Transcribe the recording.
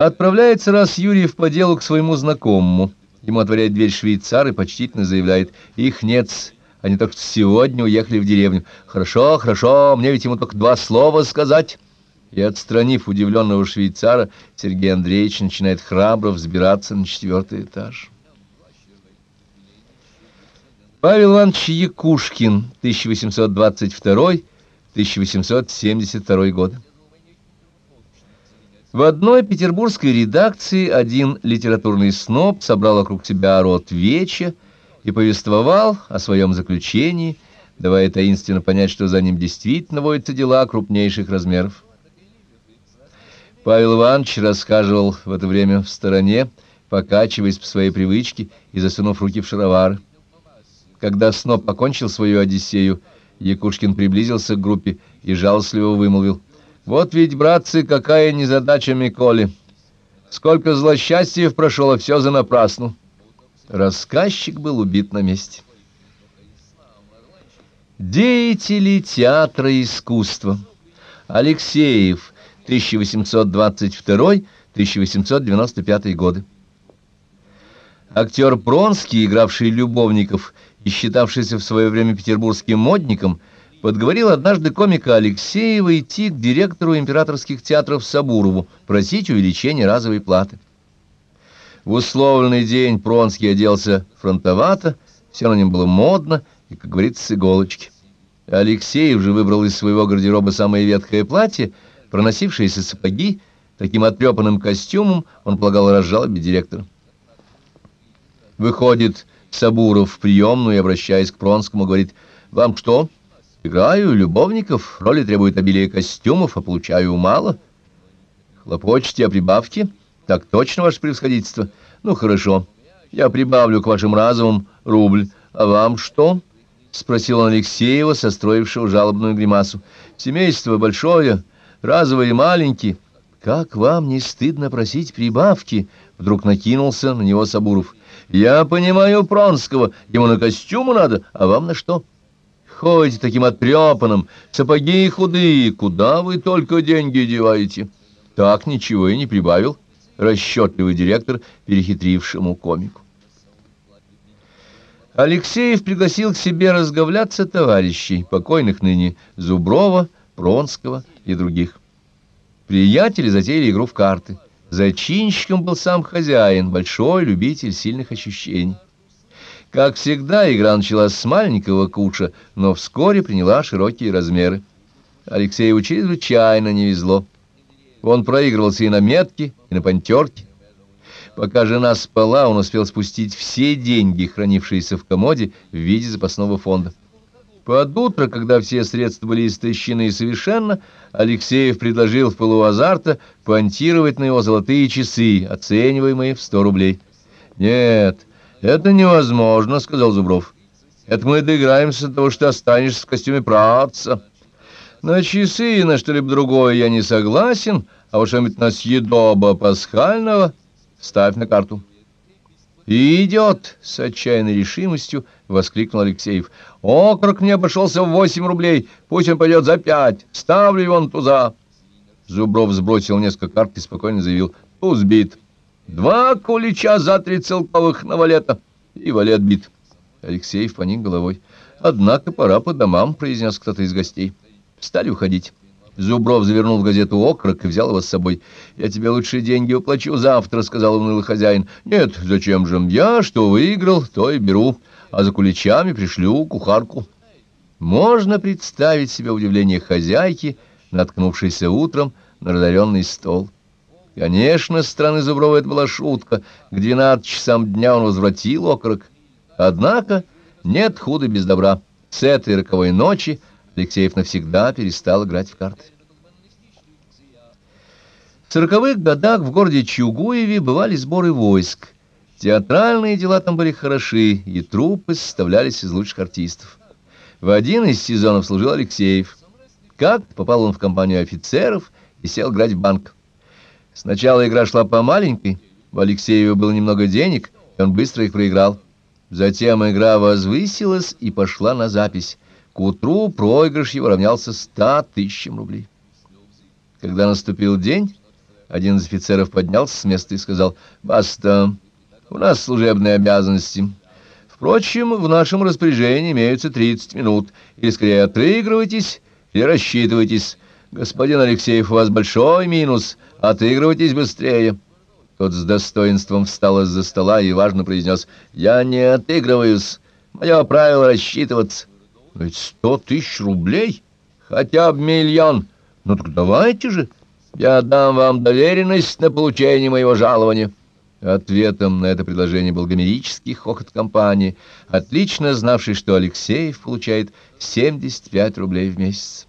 Отправляется раз Юрьев по делу к своему знакомому. Ему отворяет дверь швейцар и почтительно заявляет, их нет, они только сегодня уехали в деревню. Хорошо, хорошо, мне ведь ему только два слова сказать. И, отстранив удивленного швейцара, Сергей Андреевич начинает храбро взбираться на четвертый этаж. Павел Иванович Якушкин, 1822-1872 годы. В одной петербургской редакции один литературный сноб собрал вокруг себя род веча и повествовал о своем заключении, давая таинственно понять, что за ним действительно водятся дела крупнейших размеров. Павел Иванович рассказывал в это время в стороне, покачиваясь по своей привычке и засунув руки в шаровары. Когда сноб покончил свою одиссею, Якушкин приблизился к группе и жалостливо вымолвил — вот ведь, братцы, какая незадача Миколи. Сколько злосчастьев прошло, все за напрасну. Рассказчик был убит на месте. Деятели театра искусства. Алексеев, 1822-1895 годы. Актер Пронский, игравший любовников и считавшийся в свое время петербургским модником, подговорил однажды комика Алексеева идти к директору императорских театров Сабурову просить увеличения разовой платы. В условленный день Пронский оделся фронтовато, все на нем было модно и, как говорится, с иголочки. Алексеев же выбрал из своего гардероба самое ветхое платье, проносившиеся сапоги, таким отрепанным костюмом он полагал разжалобить директора. Выходит Сабуров в приемную и, обращаясь к Пронскому, говорит, «Вам что?» Играю любовников, роли требуют обилия костюмов, а получаю мало. Хлопочете о прибавке? Так точно, ваше превосходительство. Ну, хорошо. Я прибавлю к вашим разовым рубль. А вам что? Спросил он Алексеева, состроившего жалобную гримасу. Семейство большое, разовые маленькие. Как вам не стыдно просить прибавки? Вдруг накинулся на него Сабуров. Я понимаю Пронского, ему на костюму надо, а вам на что? — ходите таким оттрепанным, сапоги худые, куда вы только деньги деваете? Так ничего и не прибавил расчетливый директор перехитрившему комику. Алексеев пригласил к себе разговляться товарищей, покойных ныне Зуброва, Пронского и других. Приятели затеяли игру в карты. Зачинщиком был сам хозяин, большой любитель сильных ощущений. Как всегда, игра началась с маленького куша, но вскоре приняла широкие размеры. Алексею чрезвычайно не везло. Он проигрывался и на метке, и на пантерке. Пока жена спала, он успел спустить все деньги, хранившиеся в комоде, в виде запасного фонда. Под утро, когда все средства были истощены совершенно, Алексеев предложил в пылу азарта понтировать на его золотые часы, оцениваемые в сто рублей. «Нет, «Это невозможно», — сказал Зубров. «Это мы доиграемся до того, что останешься в костюме праца. На часы и на что-либо другое я не согласен, а вот что-нибудь на съедоба пасхального ставь на карту». «Идет!» — с отчаянной решимостью воскликнул Алексеев. «Окорок мне обошелся в восемь рублей, пусть он пойдет за пять, ставлю его на туза». Зубров сбросил несколько карт и спокойно заявил «Туз бит». Два кулича за три целковых на валета, и валет бит. Алексеев поник головой. Однако пора по домам, произнес кто-то из гостей. Стали уходить. Зубров завернул в газету окрок и взял его с собой. «Я тебе лучше деньги уплачу завтра», — сказал унылый хозяин. «Нет, зачем же? Я что выиграл, то и беру, а за куличами пришлю кухарку». Можно представить себе удивление хозяйки, наткнувшейся утром на разоренный стол. Конечно, с стороны Зуброва это была шутка. К двенадцати часам дня он возвратил окорок. Однако нет худа без добра. С этой роковой ночи Алексеев навсегда перестал играть в карты. В сороковых годах в городе Чугуеве бывали сборы войск. Театральные дела там были хороши, и труппы составлялись из лучших артистов. В один из сезонов служил Алексеев. Как попал он в компанию офицеров и сел играть в банк. Сначала игра шла по маленькой, у Алексеева было немного денег, и он быстро их проиграл. Затем игра возвысилась и пошла на запись. К утру проигрыш его равнялся ста тысячам рублей. Когда наступил день, Один из офицеров поднялся с места и сказал, «Баста, у нас служебные обязанности». Впрочем, в нашем распоряжении имеются 30 минут. Или скорее отыгрывайтесь, или рассчитывайтесь. Господин Алексеев, у вас большой минус. Отыгрывайтесь быстрее. Тот с достоинством встал из-за стола и важно произнес. Я не отыгрываюсь. Мое правило рассчитываться. Ведь сто тысяч рублей, хотя бы миллион. Ну так давайте же. Я дам вам доверенность на получение моего жалования. Ответом на это предложение был гомерический хохот компании, отлично знавший, что Алексеев получает 75 рублей в месяц.